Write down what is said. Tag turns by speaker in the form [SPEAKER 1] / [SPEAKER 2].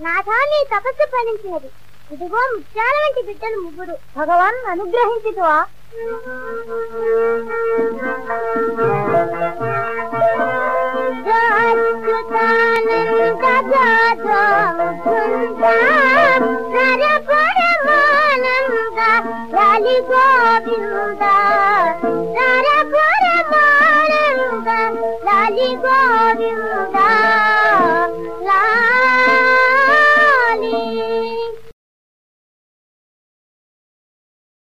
[SPEAKER 1] నాథా నీ తపస్సు ఫలించినది. ఇదిగో ముత్యాల వంటి బిడ్డలు ముగ్గురు. భగవాన్ అనుగ్రహించుతువా లాలి గోవింద గోవింద